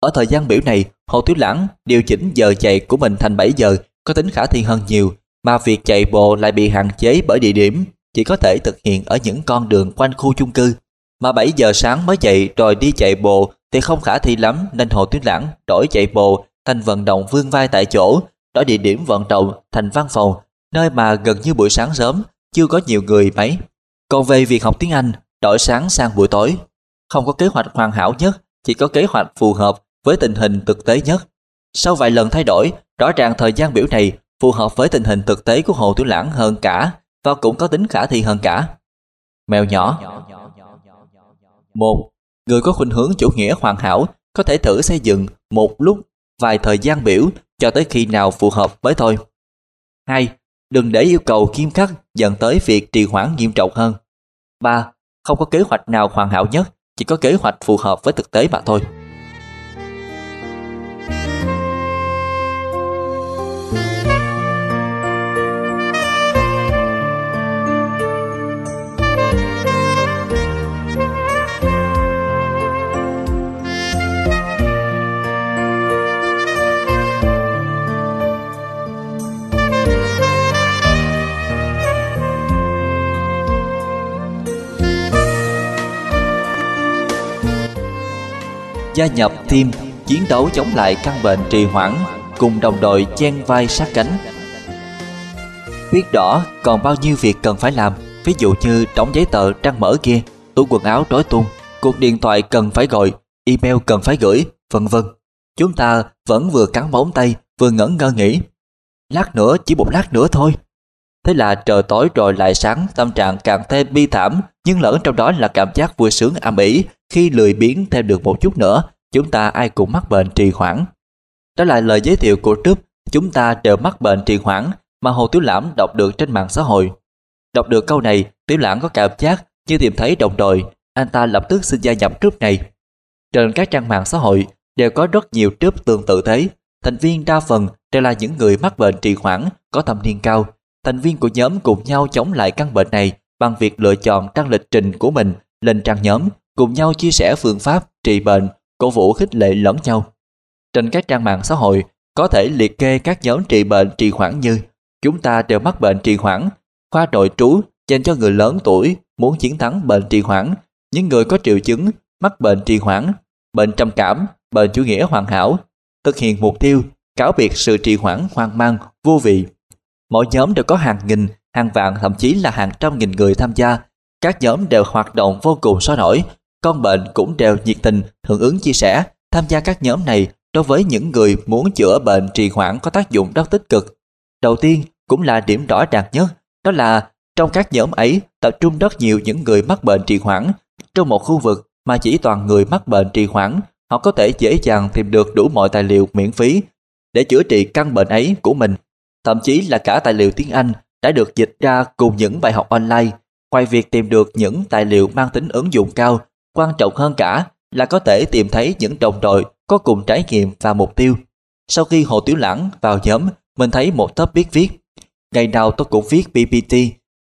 Ở thời gian biểu này, Hồ Tiểu Lãng điều chỉnh giờ chạy của mình thành 7 giờ có tính khả thi hơn nhiều, mà việc chạy bộ lại bị hạn chế bởi địa điểm chỉ có thể thực hiện ở những con đường quanh khu chung cư. Mà 7 giờ sáng mới dậy rồi đi chạy bộ thì không khả thi lắm nên Hồ Tuyết Lãng đổi chạy bộ thành vận động vương vai tại chỗ, đổi địa điểm vận động thành văn phòng, nơi mà gần như buổi sáng sớm chưa có nhiều người mấy. Còn về việc học tiếng Anh, đổi sáng sang buổi tối. Không có kế hoạch hoàn hảo nhất, chỉ có kế hoạch phù hợp với tình hình thực tế nhất. Sau vài lần thay đổi, rõ ràng thời gian biểu này phù hợp với tình hình thực tế của Hồ Tiểu Lãng hơn cả và cũng có tính khả thi hơn cả. Mèo nhỏ một Người có khuynh hướng chủ nghĩa hoàn hảo có thể thử xây dựng một lúc vài thời gian biểu cho tới khi nào phù hợp mới thôi. 2. Đừng để yêu cầu kiêm khắc dẫn tới việc trì hoãn nghiêm trọng hơn. 3. Không có kế hoạch nào hoàn hảo nhất, chỉ có kế hoạch phù hợp với thực tế mà thôi. Gia nhập team chiến đấu chống lại căn bệnh trì hoãn cùng đồng đội chen vai sát cánh. Biết rõ còn bao nhiêu việc cần phải làm, ví dụ như đóng giấy tờ trang mở kia, tủ quần áo rối tung, cuộc điện thoại cần phải gọi, email cần phải gửi, vân vân. Chúng ta vẫn vừa cắn móng tay, vừa ngẩn ngơ nghĩ. Lát nữa, chỉ một lát nữa thôi. Thế là trời tối rồi lại sáng, tâm trạng càng thêm bi thảm, nhưng lẫn trong đó là cảm giác vui sướng âm ỉ khi lười biến thêm được một chút nữa, chúng ta ai cũng mắc bệnh trì hoãn. Đó là lời giới thiệu của Trúc, chúng ta đều mắc bệnh trì hoãn mà Hồ Tiểu Lãm đọc được trên mạng xã hội. Đọc được câu này, Tiểu Lãm có cảm giác như tìm thấy đồng đội, anh ta lập tức xin gia nhập Trúc này. Trên các trang mạng xã hội đều có rất nhiều Trúc tương tự thế, thành viên đa phần đều là những người mắc bệnh trì hoãn có thâm niên cao. Thành viên của nhóm cùng nhau chống lại căn bệnh này bằng việc lựa chọn trang lịch trình của mình lên trang nhóm cùng nhau chia sẻ phương pháp trị bệnh, cổ vũ khích lệ lẫn nhau. Trên các trang mạng xã hội có thể liệt kê các nhóm trị bệnh trì hoãn như chúng ta đều mắc bệnh trì hoãn, khoa nội trú dành cho người lớn tuổi muốn chiến thắng bệnh trì hoãn, những người có triệu chứng mắc bệnh trì hoãn, bệnh trầm cảm, bệnh chủ nghĩa hoàn hảo, thực hiện mục tiêu, cáo biệt sự trì hoãn hoang mang, vô vị. Mỗi nhóm đều có hàng nghìn, hàng vạn thậm chí là hàng trăm nghìn người tham gia. Các nhóm đều hoạt động vô cùng sôi nổi, con bệnh cũng đều nhiệt tình hưởng ứng chia sẻ tham gia các nhóm này đối với những người muốn chữa bệnh trì hoãn có tác dụng rất tích cực. Đầu tiên cũng là điểm rõ ràng nhất, đó là trong các nhóm ấy tập trung rất nhiều những người mắc bệnh trì hoãn. Trong một khu vực mà chỉ toàn người mắc bệnh trì hoãn, họ có thể dễ dàng tìm được đủ mọi tài liệu miễn phí để chữa trị căn bệnh ấy của mình. Thậm chí là cả tài liệu tiếng Anh đã được dịch ra cùng những bài học online. Ngoài việc tìm được những tài liệu mang tính ứng dụng cao Quan trọng hơn cả là có thể tìm thấy những đồng đội có cùng trải nghiệm và mục tiêu. Sau khi Hồ Tiểu Lãng vào nhóm, mình thấy một tấp biết viết. Ngày nào tôi cũng viết PPT,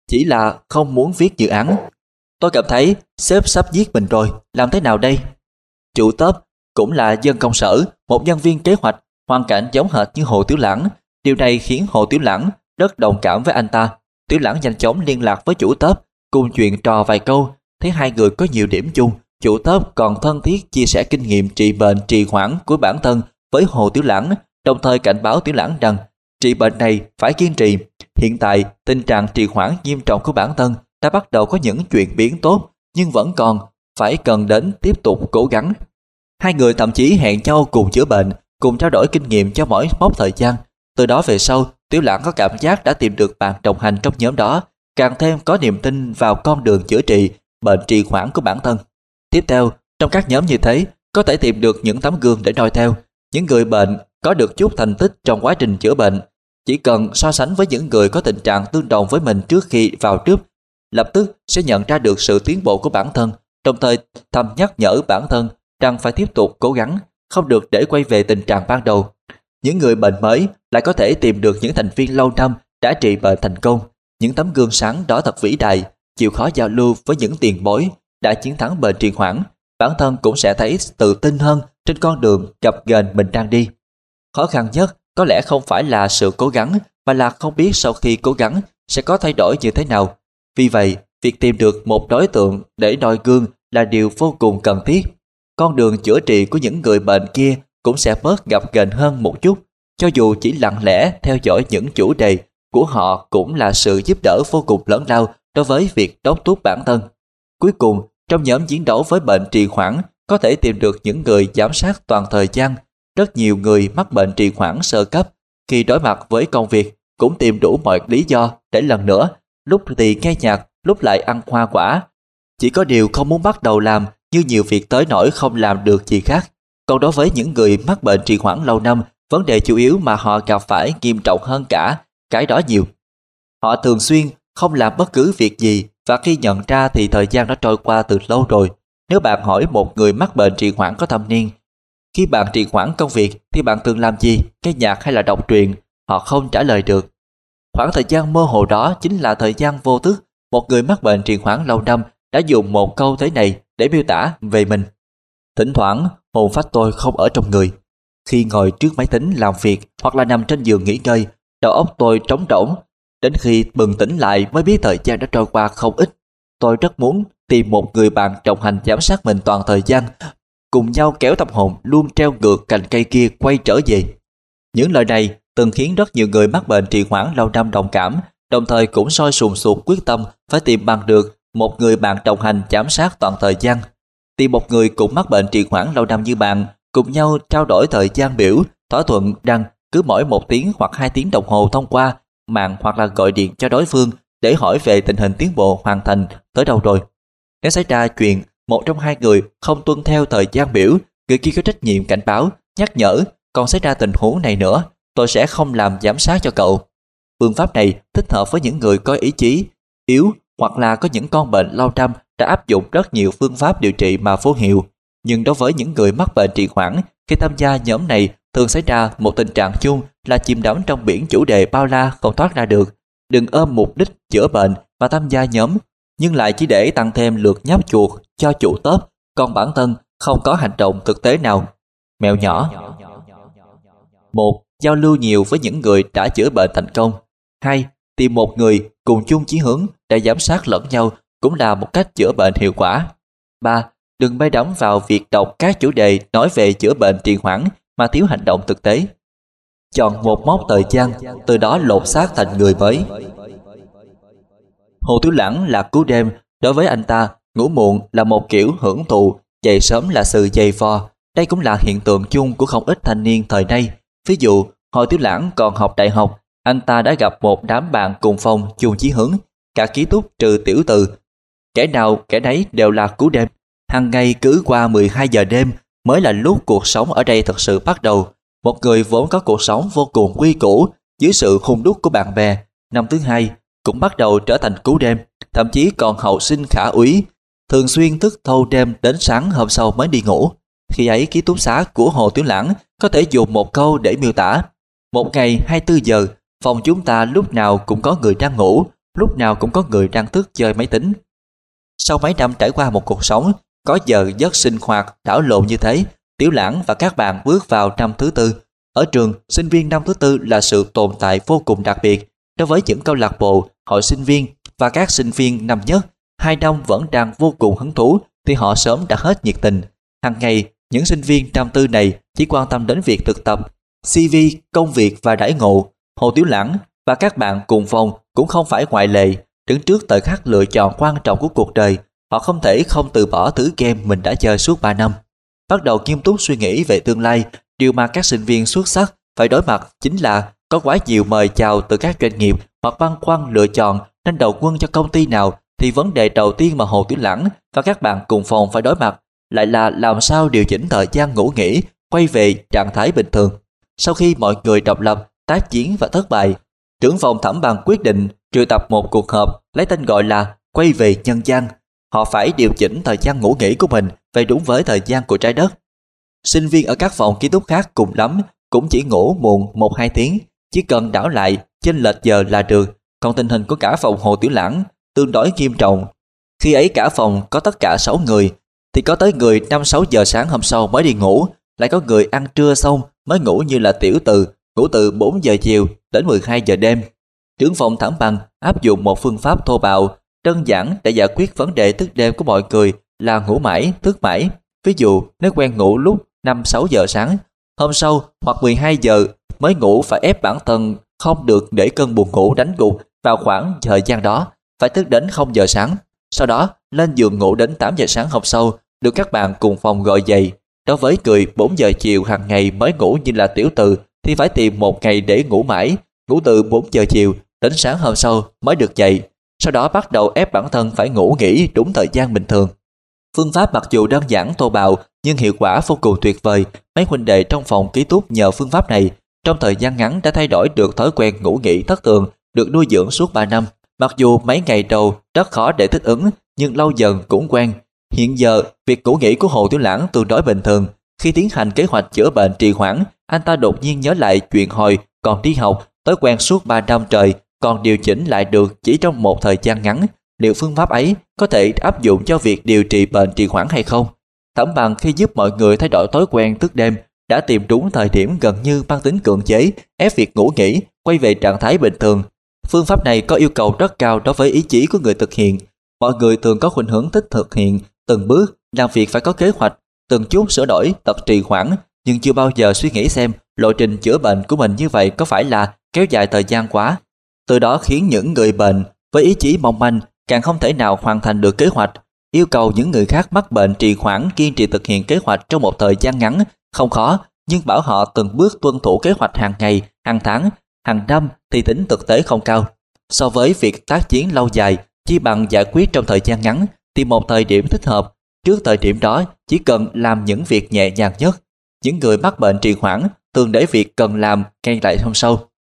chỉ là không muốn viết dự án. Tôi cảm thấy sếp sắp giết mình rồi, làm thế nào đây? Chủ tớp cũng là dân công sở, một nhân viên kế hoạch, hoàn cảnh giống hệt như Hồ Tiểu Lãng. Điều này khiến Hồ Tiểu Lãng rất đồng cảm với anh ta. Tiểu Lãng nhanh chóng liên lạc với chủ tớp, cùng chuyện trò vài câu thấy hai người có nhiều điểm chung, chủ tớp còn thân thiết chia sẻ kinh nghiệm trị bệnh trì hoãn của bản thân với Hồ Tiểu Lãng, đồng thời cảnh báo Tiểu Lãng rằng trị bệnh này phải kiên trì. Hiện tại, tình trạng trì hoãn nghiêm trọng của bản thân đã bắt đầu có những chuyển biến tốt, nhưng vẫn còn phải cần đến tiếp tục cố gắng. Hai người thậm chí hẹn nhau cùng chữa bệnh, cùng trao đổi kinh nghiệm cho mỗi mốc thời gian. Từ đó về sau, Tiểu Lãng có cảm giác đã tìm được bạn đồng hành trong nhóm đó, càng thêm có niềm tin vào con đường chữa trị bệnh trì hoãn của bản thân. Tiếp theo, trong các nhóm như thế, có thể tìm được những tấm gương để noi theo. Những người bệnh có được chút thành tích trong quá trình chữa bệnh, chỉ cần so sánh với những người có tình trạng tương đồng với mình trước khi vào trước, lập tức sẽ nhận ra được sự tiến bộ của bản thân, đồng thời thầm nhắc nhở bản thân rằng phải tiếp tục cố gắng, không được để quay về tình trạng ban đầu. Những người bệnh mới lại có thể tìm được những thành viên lâu năm đã trị bệnh thành công, những tấm gương sáng đó thật vĩ đại, chịu khó giao lưu với những tiền bối đã chiến thắng bệnh trì hoãn, bản thân cũng sẽ thấy tự tin hơn trên con đường gặp gền mình đang đi. Khó khăn nhất có lẽ không phải là sự cố gắng mà là không biết sau khi cố gắng sẽ có thay đổi như thế nào. Vì vậy, việc tìm được một đối tượng để noi gương là điều vô cùng cần thiết. Con đường chữa trị của những người bệnh kia cũng sẽ bớt gặp gền hơn một chút, cho dù chỉ lặng lẽ theo dõi những chủ đề của họ cũng là sự giúp đỡ vô cùng lớn lao đối với việc đốc thúc bản thân. Cuối cùng, trong nhóm chiến đấu với bệnh trì hoãn, có thể tìm được những người giám sát toàn thời gian. Rất nhiều người mắc bệnh trì hoãn sơ cấp khi đối mặt với công việc cũng tìm đủ mọi lý do để lần nữa, lúc thì nghe nhạc, lúc lại ăn hoa quả. Chỉ có điều không muốn bắt đầu làm như nhiều việc tới nổi không làm được gì khác. Còn đối với những người mắc bệnh trì hoãn lâu năm, vấn đề chủ yếu mà họ gặp phải nghiêm trọng hơn cả cái đó nhiều. Họ thường xuyên không làm bất cứ việc gì và khi nhận ra thì thời gian đã trôi qua từ lâu rồi. Nếu bạn hỏi một người mắc bệnh trì hoãn có thâm niên, khi bạn trì hoãn công việc thì bạn thường làm gì, cái nhạc hay là đọc truyện, họ không trả lời được. Khoảng thời gian mơ hồ đó chính là thời gian vô thức một người mắc bệnh trì hoãn lâu năm đã dùng một câu thế này để miêu tả về mình. Thỉnh thoảng, hồn phách tôi không ở trong người. Khi ngồi trước máy tính làm việc hoặc là nằm trên giường nghỉ ngơi, đầu óc tôi trống rỗng Đến khi bừng tỉnh lại mới biết thời gian đã trôi qua không ít. Tôi rất muốn tìm một người bạn đồng hành giám sát mình toàn thời gian, cùng nhau kéo tâm hồn luôn treo ngược cành cây kia quay trở về. Những lời này từng khiến rất nhiều người mắc bệnh trì hoãn lâu năm đồng cảm, đồng thời cũng soi sùng sụt quyết tâm phải tìm bằng được một người bạn đồng hành giám sát toàn thời gian. Tìm một người cũng mắc bệnh trì hoãn lâu năm như bạn, cùng nhau trao đổi thời gian biểu, thỏa thuận rằng cứ mỗi một tiếng hoặc hai tiếng đồng hồ thông qua mạng hoặc là gọi điện cho đối phương để hỏi về tình hình tiến bộ hoàn thành tới đâu rồi. Nếu xảy ra chuyện một trong hai người không tuân theo thời gian biểu, người kia có trách nhiệm cảnh báo, nhắc nhở, còn xảy ra tình huống này nữa, tôi sẽ không làm giám sát cho cậu. Phương pháp này thích hợp với những người có ý chí, yếu hoặc là có những con bệnh lâu năm đã áp dụng rất nhiều phương pháp điều trị mà vô hiệu. Nhưng đối với những người mắc bệnh trì hoãn, khi tham gia nhóm này thường xảy ra một tình trạng chung là chìm đắm trong biển chủ đề bao la không thoát ra được. Đừng ôm mục đích chữa bệnh và tham gia nhóm, nhưng lại chỉ để tăng thêm lượt nháp chuột cho chủ tớp, còn bản thân không có hành động thực tế nào. Mèo nhỏ một Giao lưu nhiều với những người đã chữa bệnh thành công. hai Tìm một người cùng chung chí hướng để giám sát lẫn nhau cũng là một cách chữa bệnh hiệu quả. 3. Đừng bay đắm vào việc đọc các chủ đề nói về chữa bệnh trì hoãn mà thiếu hành động thực tế. Chọn một mốc thời gian, từ đó lột xác thành người mới. Hồ Tiểu Lãng là cú đêm, đối với anh ta, ngủ muộn là một kiểu hưởng thụ, dậy sớm là sự dày vò. Đây cũng là hiện tượng chung của không ít thanh niên thời nay. Ví dụ, Hồ Tiểu Lãng còn học đại học, anh ta đã gặp một đám bạn cùng phòng chung chí hướng, cả ký túc trừ tiểu từ. Kẻ nào kẻ đấy đều là cú đêm. Hàng ngày cứ qua 12 giờ đêm mới là lúc cuộc sống ở đây thật sự bắt đầu. Một người vốn có cuộc sống vô cùng quy củ dưới sự hung đúc của bạn bè. Năm thứ hai cũng bắt đầu trở thành cú đêm, thậm chí còn hậu sinh khả úy, thường xuyên thức thâu đêm đến sáng hôm sau mới đi ngủ. Khi ấy ký túc xá của Hồ Tiểu Lãng có thể dùng một câu để miêu tả. Một ngày 24 giờ, phòng chúng ta lúc nào cũng có người đang ngủ, lúc nào cũng có người đang thức chơi máy tính. Sau mấy năm trải qua một cuộc sống có giờ giấc sinh hoạt đảo lộn như thế, Tiểu Lãng và các bạn bước vào năm thứ tư. Ở trường, sinh viên năm thứ tư là sự tồn tại vô cùng đặc biệt. Đối với những câu lạc bộ, hội sinh viên và các sinh viên năm nhất, hai năm vẫn đang vô cùng hứng thú thì họ sớm đã hết nhiệt tình. Hàng ngày, những sinh viên năm tư này chỉ quan tâm đến việc thực tập, CV, công việc và đãi ngộ. Hồ Tiểu Lãng và các bạn cùng phòng cũng không phải ngoại lệ. Đứng trước thời khắc lựa chọn quan trọng của cuộc đời, Họ không thể không từ bỏ thứ game mình đã chơi suốt 3 năm. Bắt đầu nghiêm túc suy nghĩ về tương lai, điều mà các sinh viên xuất sắc phải đối mặt chính là có quá nhiều mời chào từ các doanh nghiệp hoặc băn khoăn lựa chọn nên đầu quân cho công ty nào thì vấn đề đầu tiên mà Hồ Tiểu Lãng và các bạn cùng phòng phải đối mặt lại là làm sao điều chỉnh thời gian ngủ nghỉ quay về trạng thái bình thường. Sau khi mọi người độc lập, tác chiến và thất bại, trưởng phòng thẩm bằng quyết định triệu tập một cuộc họp lấy tên gọi là quay về nhân gian. Họ phải điều chỉnh thời gian ngủ nghỉ của mình về đúng với thời gian của trái đất. Sinh viên ở các phòng ký túc khác cùng lắm cũng chỉ ngủ muộn 1-2 tiếng, chỉ cần đảo lại chênh lệch giờ là được. Còn tình hình của cả phòng Hồ Tiểu Lãng tương đối nghiêm trọng. Khi ấy cả phòng có tất cả 6 người, thì có tới người 5-6 giờ sáng hôm sau mới đi ngủ, lại có người ăn trưa xong mới ngủ như là tiểu từ, ngủ từ 4 giờ chiều đến 12 giờ đêm. Trưởng phòng thẳng bằng áp dụng một phương pháp thô bạo, đơn giản để giải quyết vấn đề thức đêm của mọi người là ngủ mãi, thức mãi. Ví dụ, nếu quen ngủ lúc 5-6 giờ sáng, hôm sau hoặc 12 giờ mới ngủ phải ép bản thân không được để cơn buồn ngủ đánh gục vào khoảng thời gian đó, phải thức đến 0 giờ sáng. Sau đó, lên giường ngủ đến 8 giờ sáng hôm sau, được các bạn cùng phòng gọi dậy. Đối với người 4 giờ chiều hàng ngày mới ngủ như là tiểu từ thì phải tìm một ngày để ngủ mãi, ngủ từ 4 giờ chiều đến sáng hôm sau mới được dậy. Sau đó bắt đầu ép bản thân phải ngủ nghỉ đúng thời gian bình thường. Phương pháp mặc dù đơn giản tô bạo nhưng hiệu quả vô cùng tuyệt vời. Mấy huynh đệ trong phòng ký túc nhờ phương pháp này trong thời gian ngắn đã thay đổi được thói quen ngủ nghỉ thất thường được nuôi dưỡng suốt 3 năm. Mặc dù mấy ngày đầu rất khó để thích ứng nhưng lâu dần cũng quen. Hiện giờ, việc ngủ nghỉ của Hồ Tiểu Lãng tương đối bình thường. Khi tiến hành kế hoạch chữa bệnh trì hoãn, anh ta đột nhiên nhớ lại chuyện hồi còn đi học, thói quen suốt 3 năm trời, còn điều chỉnh lại được chỉ trong một thời gian ngắn. Liệu phương pháp ấy có thể áp dụng cho việc điều trị bệnh trì hoãn hay không? Thẩm bằng khi giúp mọi người thay đổi thói quen thức đêm đã tìm đúng thời điểm gần như mang tính cưỡng chế, ép việc ngủ nghỉ, quay về trạng thái bình thường. Phương pháp này có yêu cầu rất cao đối với ý chí của người thực hiện. Mọi người thường có khuynh hướng thích thực hiện từng bước, làm việc phải có kế hoạch, từng chút sửa đổi, tập trì hoãn, nhưng chưa bao giờ suy nghĩ xem lộ trình chữa bệnh của mình như vậy có phải là kéo dài thời gian quá. Từ đó khiến những người bệnh với ý chí mong manh càng không thể nào hoàn thành được kế hoạch, yêu cầu những người khác mắc bệnh trì hoãn kiên trì thực hiện kế hoạch trong một thời gian ngắn không khó, nhưng bảo họ từng bước tuân thủ kế hoạch hàng ngày, hàng tháng, hàng năm thì tính thực tế không cao. So với việc tác chiến lâu dài, chỉ bằng giải quyết trong thời gian ngắn, thì một thời điểm thích hợp. Trước thời điểm đó, chỉ cần làm những việc nhẹ nhàng nhất. Những người mắc bệnh trì hoãn thường để việc cần làm ngay lại hôm sau.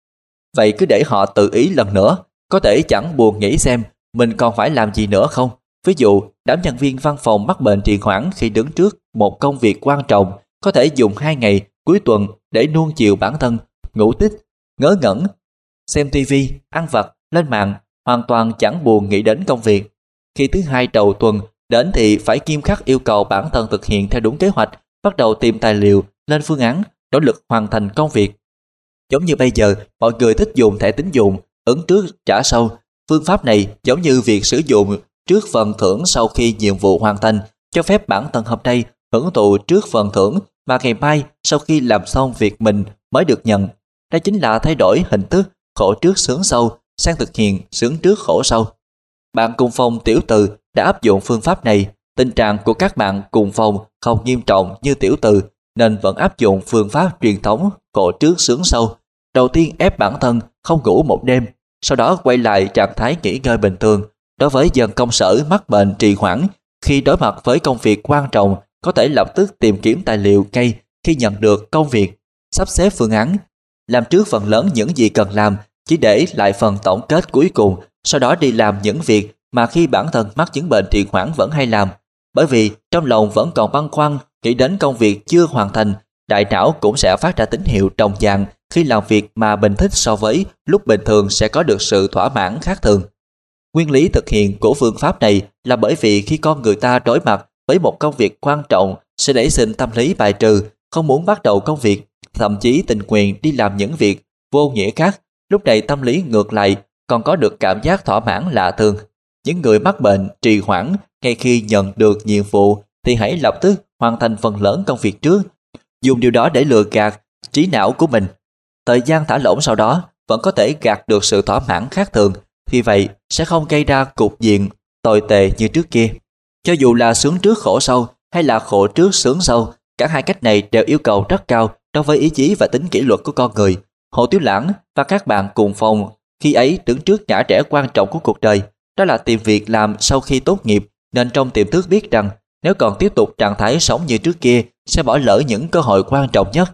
Vậy cứ để họ tự ý lần nữa, có thể chẳng buồn nghĩ xem mình còn phải làm gì nữa không. Ví dụ, đám nhân viên văn phòng mắc bệnh trì hoãn khi đứng trước một công việc quan trọng có thể dùng hai ngày cuối tuần để nuông chiều bản thân, ngủ tích, ngớ ngẩn, xem tivi, ăn vặt, lên mạng, hoàn toàn chẳng buồn nghĩ đến công việc. Khi thứ hai đầu tuần đến thì phải nghiêm khắc yêu cầu bản thân thực hiện theo đúng kế hoạch, bắt đầu tìm tài liệu, lên phương án, nỗ lực hoàn thành công việc. Giống như bây giờ, mọi người thích dùng thẻ tín dụng, ứng trước trả sau. Phương pháp này giống như việc sử dụng trước phần thưởng sau khi nhiệm vụ hoàn thành, cho phép bản thân hôm nay hưởng thụ trước phần thưởng mà ngày mai sau khi làm xong việc mình mới được nhận. Đây chính là thay đổi hình thức khổ trước sướng sau sang thực hiện sướng trước khổ sau. Bạn cùng phòng tiểu từ đã áp dụng phương pháp này. Tình trạng của các bạn cùng phòng không nghiêm trọng như tiểu từ nên vẫn áp dụng phương pháp truyền thống khổ trước sướng sau. Đầu tiên ép bản thân không ngủ một đêm, sau đó quay lại trạng thái nghỉ ngơi bình thường. Đối với dân công sở mắc bệnh trì hoãn, khi đối mặt với công việc quan trọng có thể lập tức tìm kiếm tài liệu ngay khi nhận được công việc, sắp xếp phương án, làm trước phần lớn những gì cần làm, chỉ để lại phần tổng kết cuối cùng, sau đó đi làm những việc mà khi bản thân mắc chứng bệnh trì hoãn vẫn hay làm. Bởi vì trong lòng vẫn còn băn khoăn, nghĩ đến công việc chưa hoàn thành, đại não cũng sẽ phát ra tín hiệu đồng dạng khi làm việc mà mình thích so với lúc bình thường sẽ có được sự thỏa mãn khác thường. Nguyên lý thực hiện của phương pháp này là bởi vì khi con người ta đối mặt với một công việc quan trọng sẽ nảy sinh tâm lý bài trừ, không muốn bắt đầu công việc, thậm chí tình nguyện đi làm những việc vô nghĩa khác. Lúc này tâm lý ngược lại còn có được cảm giác thỏa mãn lạ thường. Những người mắc bệnh trì hoãn ngay khi nhận được nhiệm vụ thì hãy lập tức hoàn thành phần lớn công việc trước, dùng điều đó để lừa gạt trí não của mình. Thời gian thả lỏng sau đó vẫn có thể gạt được sự thỏa mãn khác thường, vì vậy sẽ không gây ra cục diện tồi tệ như trước kia. Cho dù là sướng trước khổ sau hay là khổ trước sướng sau, cả hai cách này đều yêu cầu rất cao đối với ý chí và tính kỷ luật của con người. Hồ Tiểu Lãng và các bạn cùng phòng khi ấy đứng trước ngã trẻ quan trọng của cuộc đời, đó là tìm việc làm sau khi tốt nghiệp, nên trong tiềm thức biết rằng nếu còn tiếp tục trạng thái sống như trước kia sẽ bỏ lỡ những cơ hội quan trọng nhất.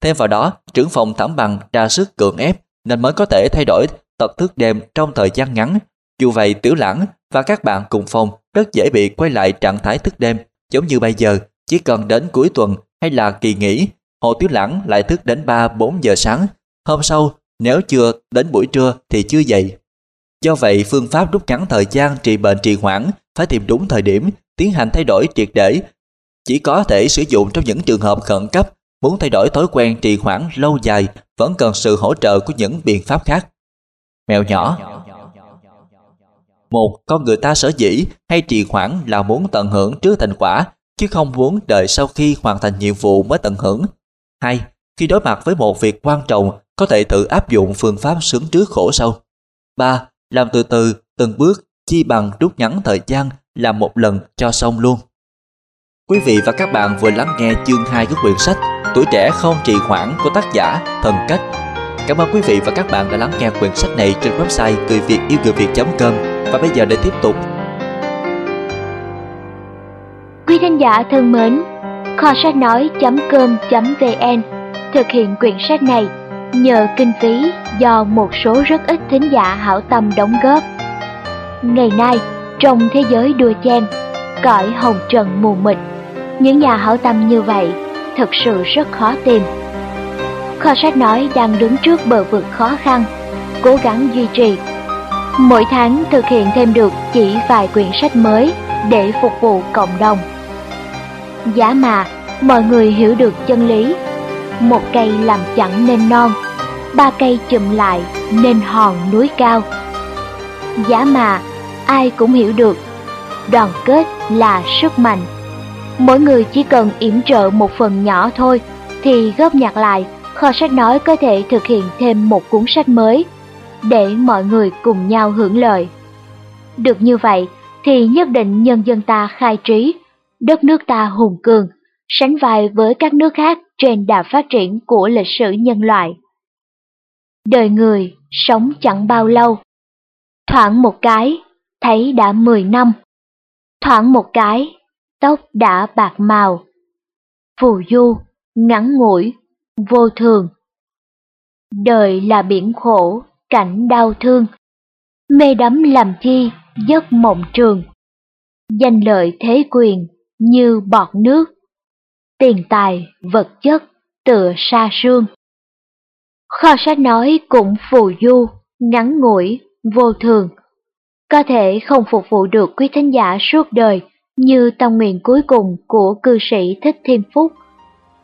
Thêm vào đó, trưởng phòng thẩm bằng ra sức cường ép nên mới có thể thay đổi tật thức đêm trong thời gian ngắn. Dù vậy, Tiểu Lãng và các bạn cùng phòng rất dễ bị quay lại trạng thái thức đêm, giống như bây giờ, chỉ cần đến cuối tuần hay là kỳ nghỉ, Hồ Tiểu Lãng lại thức đến 3-4 giờ sáng. Hôm sau, nếu chưa đến buổi trưa thì chưa dậy. Do vậy, phương pháp rút ngắn thời gian trị bệnh trì hoãn phải tìm đúng thời điểm, tiến hành thay đổi triệt để. Chỉ có thể sử dụng trong những trường hợp khẩn cấp, muốn thay đổi thói quen trì hoãn lâu dài vẫn cần sự hỗ trợ của những biện pháp khác. Mèo nhỏ Một, con người ta sở dĩ hay trì hoãn là muốn tận hưởng trước thành quả, chứ không muốn đợi sau khi hoàn thành nhiệm vụ mới tận hưởng. Hai, khi đối mặt với một việc quan trọng, có thể tự áp dụng phương pháp sướng trước khổ sau. Ba, làm từ từ, từng bước, chi bằng rút ngắn thời gian làm một lần cho xong luôn. Quý vị và các bạn vừa lắng nghe chương 2 của quyển sách Tuổi trẻ không trì hoãn của tác giả Thần Cách. Cảm ơn quý vị và các bạn đã lắng nghe quyển sách này trên website người việt yêu người việt.com và bây giờ để tiếp tục. Quý thính giả thân mến, kho sách nói.com.vn thực hiện quyển sách này nhờ kinh phí do một số rất ít thính giả hảo tâm đóng góp. Ngày nay, trong thế giới đua chen, cõi hồng trần mù mịt, những nhà hảo tâm như vậy thật sự rất khó tìm. Kho sách nói đang đứng trước bờ vực khó khăn, cố gắng duy trì. Mỗi tháng thực hiện thêm được chỉ vài quyển sách mới để phục vụ cộng đồng. Giá mà mọi người hiểu được chân lý, một cây làm chẳng nên non, ba cây chùm lại nên hòn núi cao. Giá mà ai cũng hiểu được, đoàn kết là sức mạnh. Mỗi người chỉ cần yểm trợ một phần nhỏ thôi thì góp nhặt lại, kho sách nói có thể thực hiện thêm một cuốn sách mới để mọi người cùng nhau hưởng lợi. Được như vậy thì nhất định nhân dân ta khai trí, đất nước ta hùng cường, sánh vai với các nước khác trên đà phát triển của lịch sử nhân loại. Đời người sống chẳng bao lâu, thoảng một cái thấy đã mười năm, thoảng một cái tóc đã bạc màu, phù du, ngắn ngủi, vô thường. Đời là biển khổ, cảnh đau thương, mê đắm làm chi, giấc mộng trường. Danh lợi thế quyền như bọt nước, tiền tài, vật chất tựa sa sương. Kho sách nói cũng phù du, ngắn ngủi, vô thường. Có thể không phục vụ được quý thính giả suốt đời như tâm nguyện cuối cùng của cư sĩ Thích Thiên Phúc.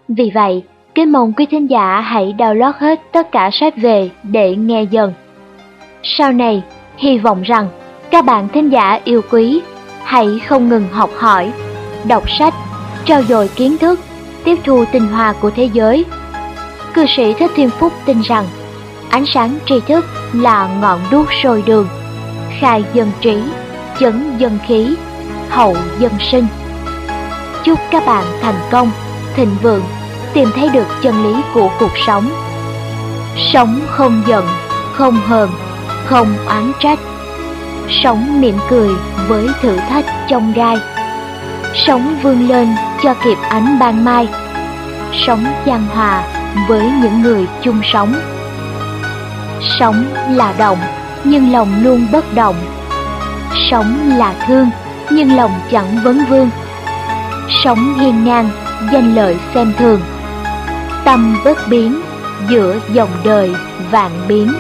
Vì vậy, kính mong quý thính giả hãy download hết tất cả sách về để nghe dần. Sau này, hy vọng rằng các bạn thính giả yêu quý hãy không ngừng học hỏi, đọc sách, trao dồi kiến thức, tiếp thu tinh hoa của thế giới. Cư sĩ Thích Thiên Phúc tin rằng ánh sáng tri thức là ngọn đuốc sôi đường, khai dân trí, chấn dân khí, hậu dân sinh. Chúc các bạn thành công, thịnh vượng, tìm thấy được chân lý của cuộc sống. Sống không giận, không hờn, không oán trách. Sống mỉm cười với thử thách trong gai. Sống vươn lên cho kịp ánh ban mai. Sống chan hòa với những người chung sống. Sống là động, nhưng lòng luôn bất động. Sống là thương, nhưng lòng chẳng vấn vương. Sống hiên ngang, danh lợi xem thường. Tâm bất biến giữa dòng đời vạn biến.